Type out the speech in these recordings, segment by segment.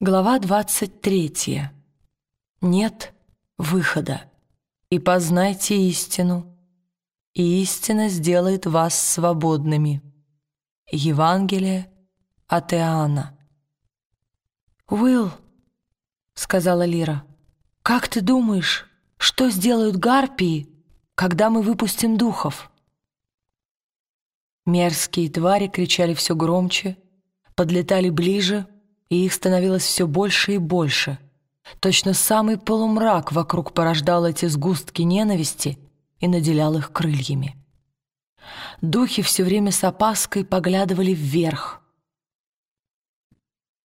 Глава 23. Нет выхода. И познайте истину, и истина сделает вас свободными. Евангелие от Иоанна. «Уилл», — сказала Лира, — «как ты думаешь, что сделают гарпии, когда мы выпустим духов?» Мерзкие твари кричали все громче, подлетали ближе — и их становилось все больше и больше. Точно самый полумрак вокруг порождал эти сгустки ненависти и наделял их крыльями. Духи все время с опаской поглядывали вверх.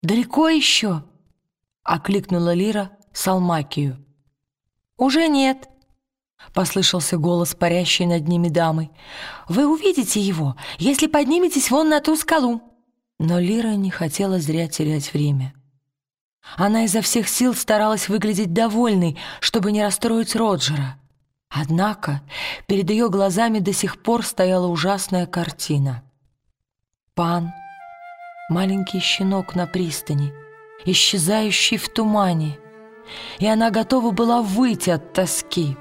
«Далеко еще?» — окликнула Лира Салмакию. «Уже нет», — послышался голос парящей над ними дамы. «Вы увидите его, если подниметесь вон на ту скалу». Но Лира не хотела зря терять время. Она изо всех сил старалась выглядеть довольной, чтобы не расстроить Роджера. Однако перед ее глазами до сих пор стояла ужасная картина. Пан, маленький щенок на пристани, исчезающий в тумане, и она готова была выйти от тоски.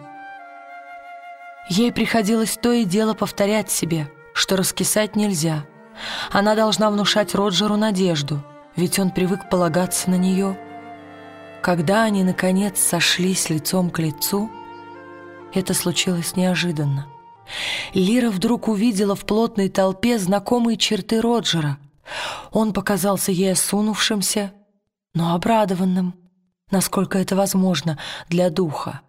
Ей приходилось то и дело повторять себе, что раскисать нельзя — она должна внушать Роджеру надежду, ведь он привык полагаться на нее. Когда они, наконец, сошлись лицом к лицу, это случилось неожиданно. Лира вдруг увидела в плотной толпе знакомые черты Роджера. Он показался ей осунувшимся, но обрадованным, насколько это возможно для духа.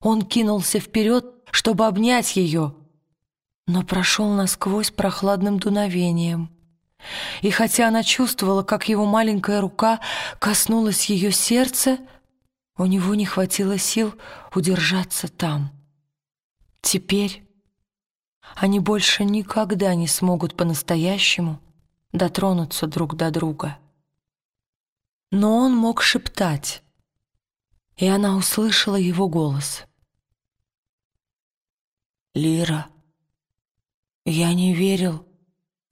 Он кинулся вперед, чтобы обнять ее, но прошел насквозь прохладным дуновением. И хотя она чувствовала, как его маленькая рука коснулась ее сердца, у него не хватило сил удержаться там. Теперь они больше никогда не смогут по-настоящему дотронуться друг до друга. Но он мог шептать, и она услышала его голос. «Лира». Я не верил,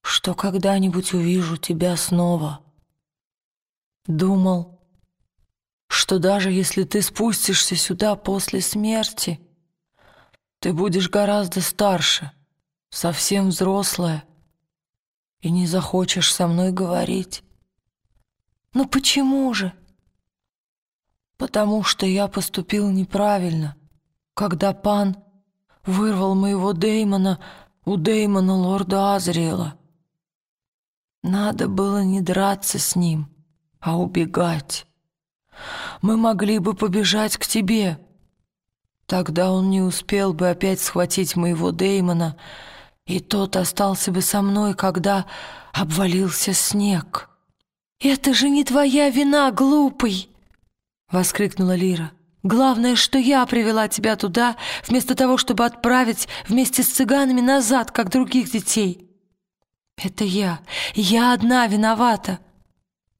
что когда-нибудь увижу тебя снова. Думал, что даже если ты спустишься сюда после смерти, ты будешь гораздо старше, совсем взрослая, и не захочешь со мной говорить. Но почему же? Потому что я поступил неправильно, когда пан вырвал моего Деймона у Дэймона лорда Азриэла. Надо было не драться с ним, а убегать. Мы могли бы побежать к тебе. Тогда он не успел бы опять схватить моего Дэймона, и тот остался бы со мной, когда обвалился снег. «Это же не твоя вина, глупый!» — воскликнула Лира. Главное, что я привела тебя туда, вместо того, чтобы отправить вместе с цыганами назад, как других детей. Это я, я одна виновата.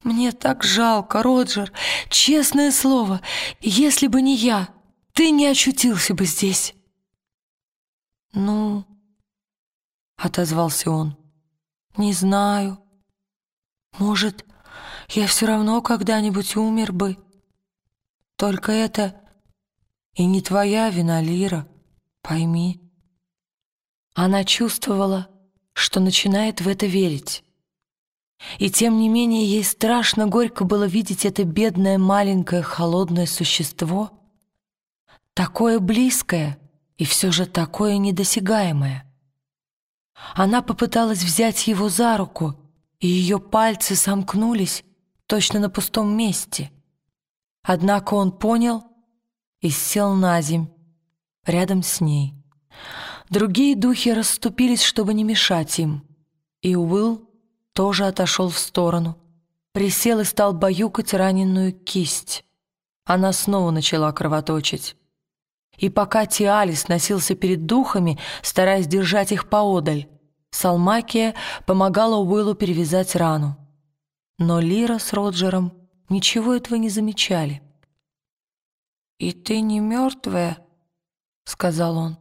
Мне так жалко, Роджер, честное слово, если бы не я, ты не очутился бы здесь. Ну, отозвался он, не знаю. Может, я все равно когда-нибудь умер бы. Только это и не твоя вина, Лира, пойми. Она чувствовала, что начинает в это верить. И тем не менее ей страшно горько было видеть это бедное маленькое холодное существо, такое близкое и все же такое недосягаемое. Она попыталась взять его за руку, и ее пальцы сомкнулись точно на пустом месте — Однако он понял и сел на земь рядом с ней. Другие духи расступились, чтобы не мешать им, и Уилл тоже отошел в сторону, присел и стал баюкать раненую кисть. Она снова начала кровоточить. И пока Тиалис носился перед духами, стараясь держать их поодаль, Салмакия помогала Уиллу перевязать рану. Но Лира с Роджером ничего этого не замечали. «И ты не мертвая?» — сказал он.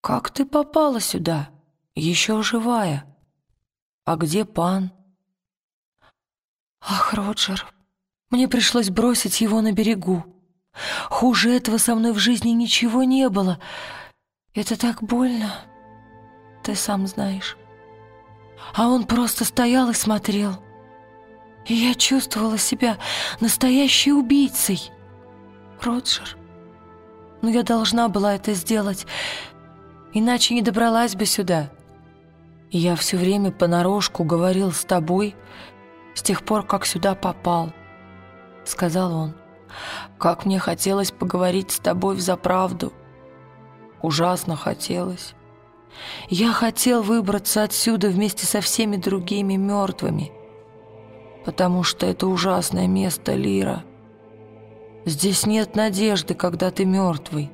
«Как ты попала сюда, еще живая? А где пан?» «Ах, Роджер, Мне пришлось бросить его на берегу. Хуже этого со мной в жизни ничего не было. Это так больно, ты сам знаешь. А он просто стоял и смотрел. И я чувствовала себя настоящей убийцей. Роджер, но я должна была это сделать, иначе не добралась бы сюда. Я все время понарошку говорил с тобой с тех пор, как сюда попал, — сказал он. Как мне хотелось поговорить с тобой взаправду. Ужасно хотелось. Я хотел выбраться отсюда вместе со всеми другими мертвыми, потому что это ужасное место, Лира. Здесь нет надежды, когда ты мертвый.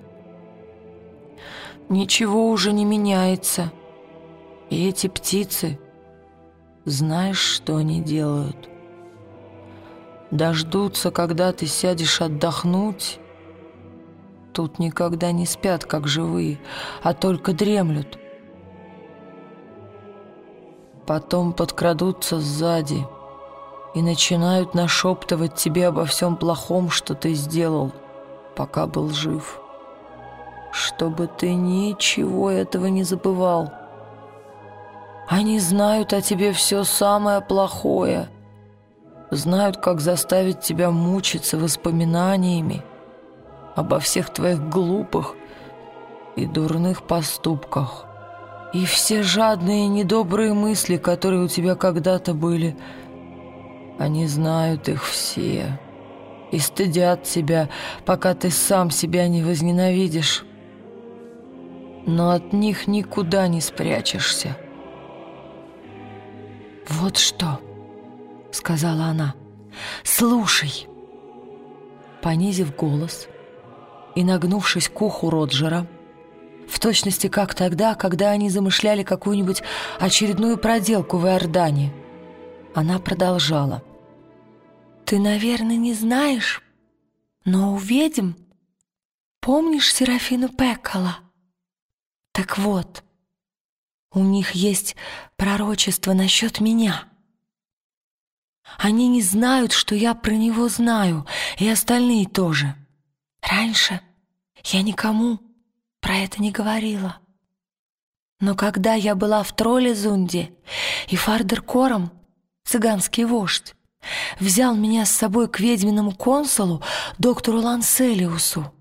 Ничего уже не меняется. И эти птицы, знаешь, что они делают? Дождутся, когда ты сядешь отдохнуть. Тут никогда не спят, как живые, а только дремлют. Потом подкрадутся сзади и начинают нашептывать тебе обо всем плохом, что ты сделал, пока был жив. Чтобы ты ничего этого не забывал. Они знают о тебе все самое плохое — знают, как заставить тебя мучиться воспоминаниями обо всех твоих глупых и дурных поступках. И все жадные недобрые мысли, которые у тебя когда-то были, они знают их все и стыдят тебя, пока ты сам себя не возненавидишь. Но от них никуда не спрячешься. Вот что сказала она. «Слушай!» Понизив голос и нагнувшись к уху Роджера, в точности как тогда, когда они замышляли какую-нибудь очередную проделку в Иордане, она продолжала. «Ты, наверное, не знаешь, но увидим. Помнишь Серафину Пеккола? Так вот, у них есть пророчество насчет меня». Они не знают, что я про него знаю, и остальные тоже. Раньше я никому про это не говорила. Но когда я была в Троллезунде, и Фардер Кором, цыганский вождь, взял меня с собой к ведьминому консулу, доктору Ланселиусу,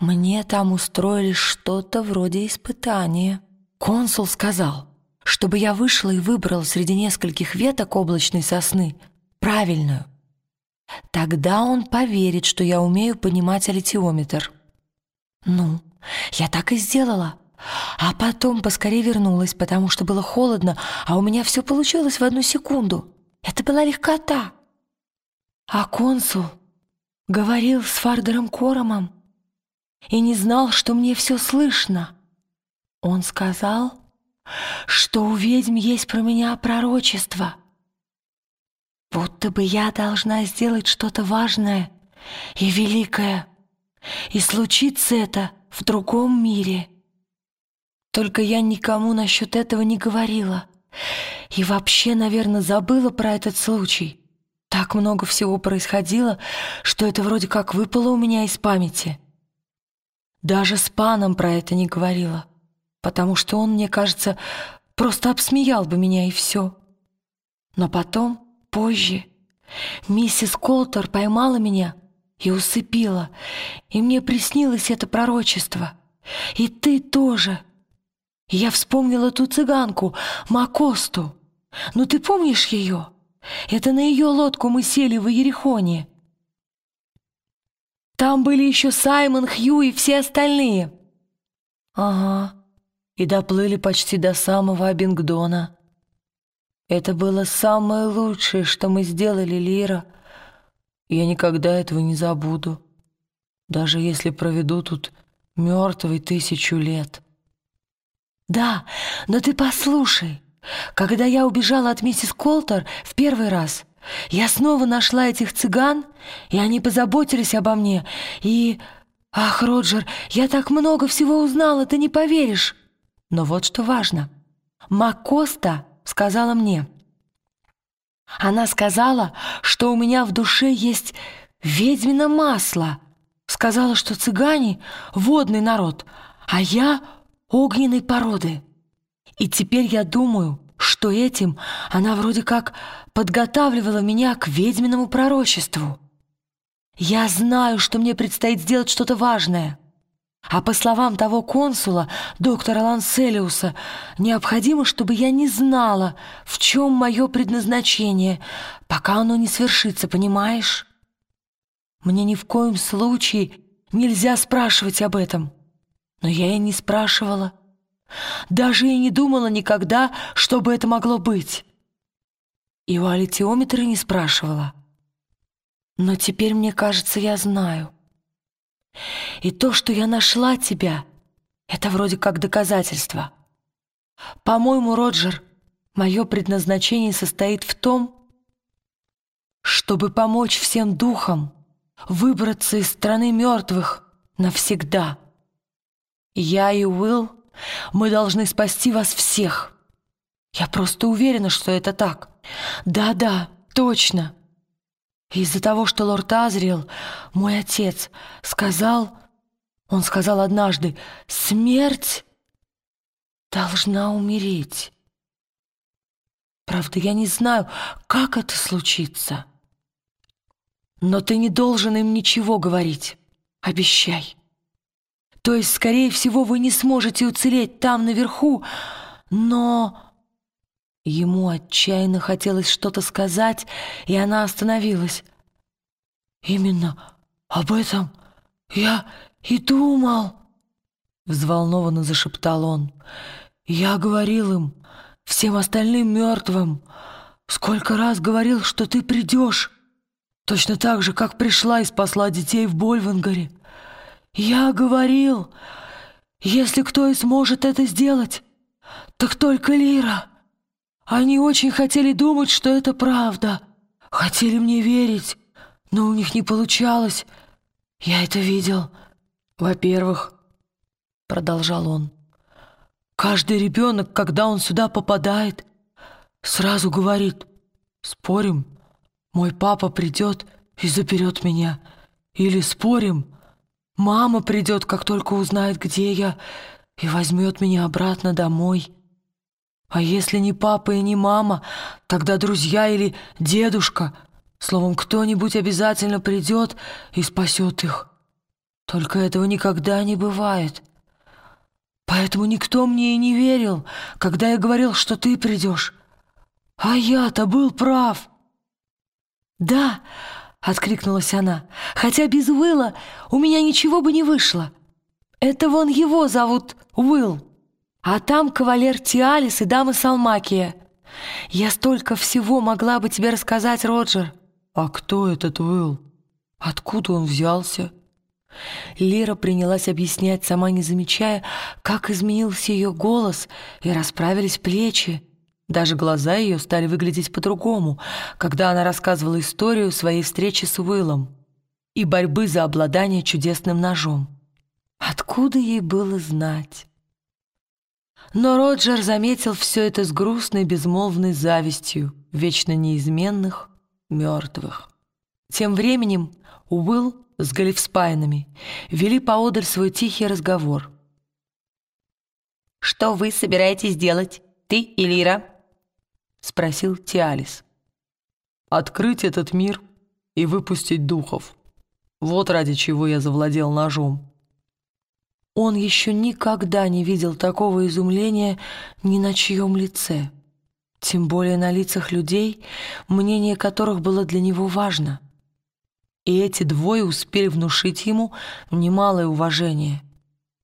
мне там устроили что-то вроде испытания. Консул сказал, чтобы я вышла и выбрала среди нескольких веток облачной сосны правильную. Тогда он поверит, что я умею понимать аллитиометр. Ну, я так и сделала. А потом поскорее вернулась, потому что было холодно, а у меня все получилось в одну секунду. Это была легкота. А консул говорил с Фардером Коромом и не знал, что мне все слышно. Он сказал, что у ведьм есть про меня пророчество. Будто бы я должна сделать что-то важное и великое, и случится это в другом мире. Только я никому насчет этого не говорила. И вообще, наверное, забыла про этот случай. Так много всего происходило, что это вроде как выпало у меня из памяти. Даже с паном про это не говорила потому что он, мне кажется, просто обсмеял бы меня и все. Но потом, позже, миссис Колтер поймала меня и усыпила, и мне приснилось это пророчество. И ты тоже. Я вспомнила ту цыганку, Макосту. Ну ты помнишь ее? Это на ее лодку мы сели в Ерехоне. Там были еще Саймон, Хью и все остальные. Ага и доплыли почти до самого Абингдона. Это было самое лучшее, что мы сделали, Лира. Я никогда этого не забуду, даже если проведу тут мертвый тысячу лет. Да, но ты послушай. Когда я убежала от миссис Колтер в первый раз, я снова нашла этих цыган, и они позаботились обо мне, и... Ах, Роджер, я так много всего узнала, ты не поверишь. Но вот что важно. Макоста сказала мне, Она сказала, что у меня в душе есть ведьмино масло. Сказала, что цыгане — водный народ, а я — огненной породы. И теперь я думаю, что этим она вроде как подготавливала меня к ведьминому пророчеству. Я знаю, что мне предстоит сделать что-то важное. А по словам того консула, доктора Ланселиуса, необходимо, чтобы я не знала, в чем мое предназначение, пока оно не свершится, понимаешь? Мне ни в коем случае нельзя спрашивать об этом. Но я и не спрашивала. Даже и не думала никогда, чтобы это могло быть. И у аллитиометра не спрашивала. Но теперь, мне кажется, я знаю. И то, что я нашла тебя, это вроде как доказательство. По-моему, Роджер, мое предназначение состоит в том, чтобы помочь всем духам выбраться из страны мертвых навсегда. Я и Уилл, мы должны спасти вас всех. Я просто уверена, что это так. Да-да, точно. Из-за того, что лорд Азриэл, мой отец, сказал... Он сказал однажды, «Смерть должна умереть». Правда, я не знаю, как это случится. Но ты не должен им ничего говорить. Обещай. То есть, скорее всего, вы не сможете уцелеть там наверху, но... Ему отчаянно хотелось что-то сказать, и она остановилась. «Именно об этом я и думал», — взволнованно зашептал он. «Я говорил им, всем остальным мертвым, сколько раз говорил, что ты придешь, точно так же, как пришла и спасла детей в Больвангаре. Я говорил, если кто и сможет это сделать, так только Лира». Они очень хотели думать, что это правда. Хотели мне верить, но у них не получалось. Я это видел. Во-первых, продолжал он, каждый ребенок, когда он сюда попадает, сразу говорит, спорим, мой папа придет и заперет меня. Или спорим, мама придет, как только узнает, где я, и возьмет меня обратно домой. А если не папа и не мама, тогда друзья или дедушка. Словом, кто-нибудь обязательно придет и спасет их. Только этого никогда не бывает. Поэтому никто мне и не верил, когда я говорил, что ты придешь. А я-то был прав. «Да», — откликнулась она, — «хотя без Уилла у меня ничего бы не вышло. Это вон его зовут Уилл». А там кавалер Тиалис и дама Салмакия. Я столько всего могла бы тебе рассказать, Роджер. А кто этот Уилл? Откуда он взялся? Лира принялась объяснять, сама не замечая, как изменился ее голос и расправились плечи. Даже глаза ее стали выглядеть по-другому, когда она рассказывала историю своей встречи с Уиллом и борьбы за обладание чудесным ножом. Откуда ей было знать? Но Роджер заметил все это с грустной безмолвной завистью вечно неизменных мертвых. Тем временем Уилл с Галифспайнами вели поодаль свой тихий разговор. «Что вы собираетесь делать, ты и Лира?» — спросил Тиалис. «Открыть этот мир и выпустить духов. Вот ради чего я завладел ножом». Он еще никогда не видел такого изумления ни на чьем лице, тем более на лицах людей, мнение которых было для него важно. И эти двое успели внушить ему немалое уважение.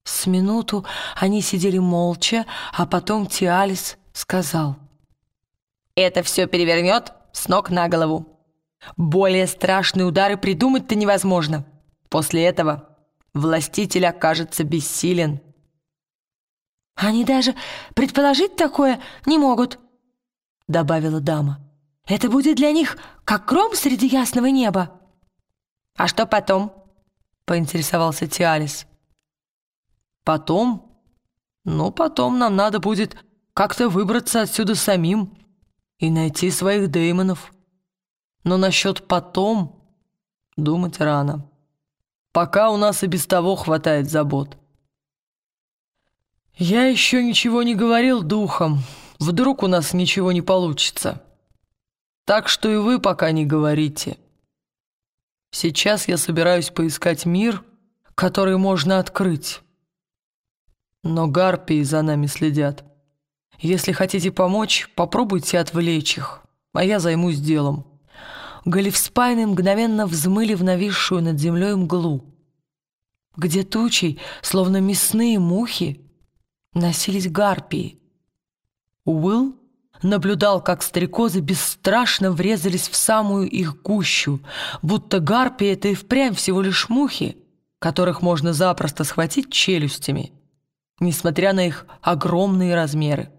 С минуту они сидели молча, а потом Тиалис сказал. «Это все перевернет с ног на голову. Более страшные удары придумать-то невозможно. После этого властитель окажется бессилен. «Они даже предположить такое не могут», — добавила дама. «Это будет для них как гром среди ясного неба». «А что потом?» — поинтересовался Тиалис. «Потом? Ну, потом нам надо будет как-то выбраться отсюда самим и найти своих демонов». Но насчет «потом» думать рано. Пока у нас и без того хватает забот. Я еще ничего не говорил духом. Вдруг у нас ничего не получится. Так что и вы пока не говорите. Сейчас я собираюсь поискать мир, который можно открыть. Но гарпии за нами следят. Если хотите помочь, попробуйте отвлечь их, а я займусь делом». Галифспайны мгновенно взмыли в нависшую над землей мглу, где тучей, словно мясные мухи, носились гарпии. Уилл наблюдал, как стрекозы бесстрашно врезались в самую их гущу, будто гарпии — это и впрямь всего лишь мухи, которых можно запросто схватить челюстями, несмотря на их огромные размеры.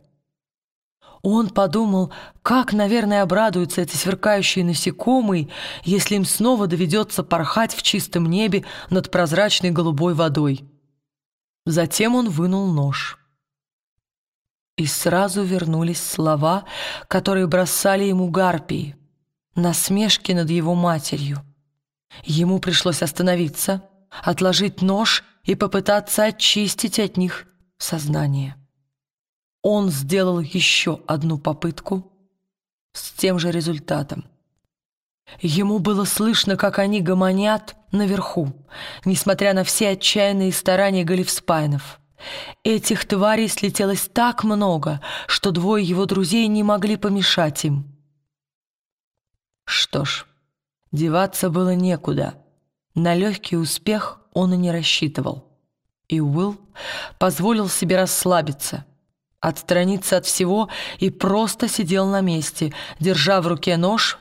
Он подумал, как, наверное, обрадуются эти сверкающие насекомые, если им снова доведется порхать в чистом небе над прозрачной голубой водой. Затем он вынул нож. И сразу вернулись слова, которые бросали ему гарпии, насмешки над его матерью. Ему пришлось остановиться, отложить нож и попытаться очистить от них сознание. Он сделал еще одну попытку с тем же результатом. Ему было слышно, как они гомонят наверху, несмотря на все отчаянные старания Галифспайнов. Этих тварей слетелось так много, что двое его друзей не могли помешать им. Что ж, деваться было некуда. На легкий успех он и не рассчитывал. И Уилл позволил себе расслабиться — отстраниться от всего и просто сидел на месте, держа в руке нож,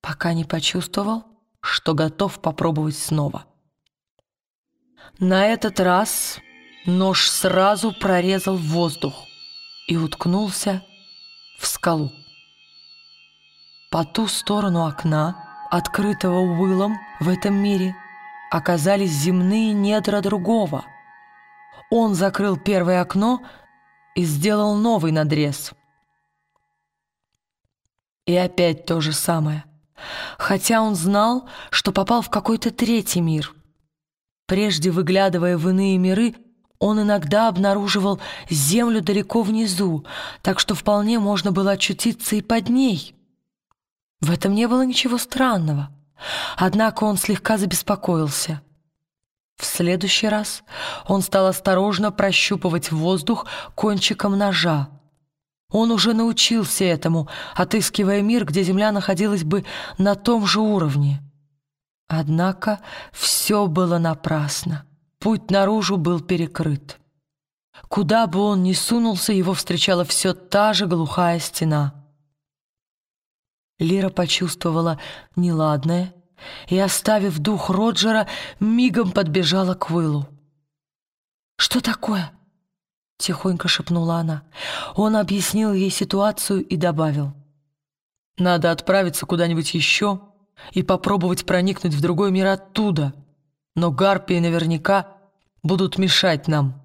пока не почувствовал, что готов попробовать снова. На этот раз нож сразу прорезал воздух и уткнулся в скалу. По ту сторону окна, открытого Уиллом в этом мире, оказались земные недра другого. Он закрыл первое окно, и сделал новый надрез. И опять то же самое. Хотя он знал, что попал в какой-то третий мир. Прежде выглядывая в иные миры, он иногда обнаруживал землю далеко внизу, так что вполне можно было очутиться и под ней. В этом не было ничего странного. Однако он слегка забеспокоился — в следующий раз он стал осторожно прощупывать воздух кончиком ножа. Он уже научился этому, отыскивая мир, где Земля находилась бы на том же уровне. Однако все было напрасно. Путь наружу был перекрыт. Куда бы он ни сунулся, его встречала все та же глухая стена. Лира почувствовала неладное и, оставив дух Роджера, мигом подбежала к Уиллу. «Что такое?» — тихонько шепнула она. Он объяснил ей ситуацию и добавил. «Надо отправиться куда-нибудь еще и попробовать проникнуть в другой мир оттуда, но гарпии наверняка будут мешать нам.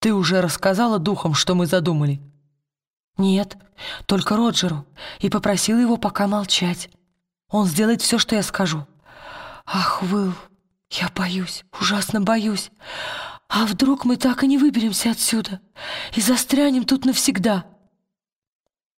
Ты уже рассказала духам, что мы задумали?» «Нет, только Роджеру, и попросила его пока молчать». Он сделает все, что я скажу. Ах, Уилл, я боюсь, ужасно боюсь. А вдруг мы так и не выберемся отсюда и застрянем тут навсегда?»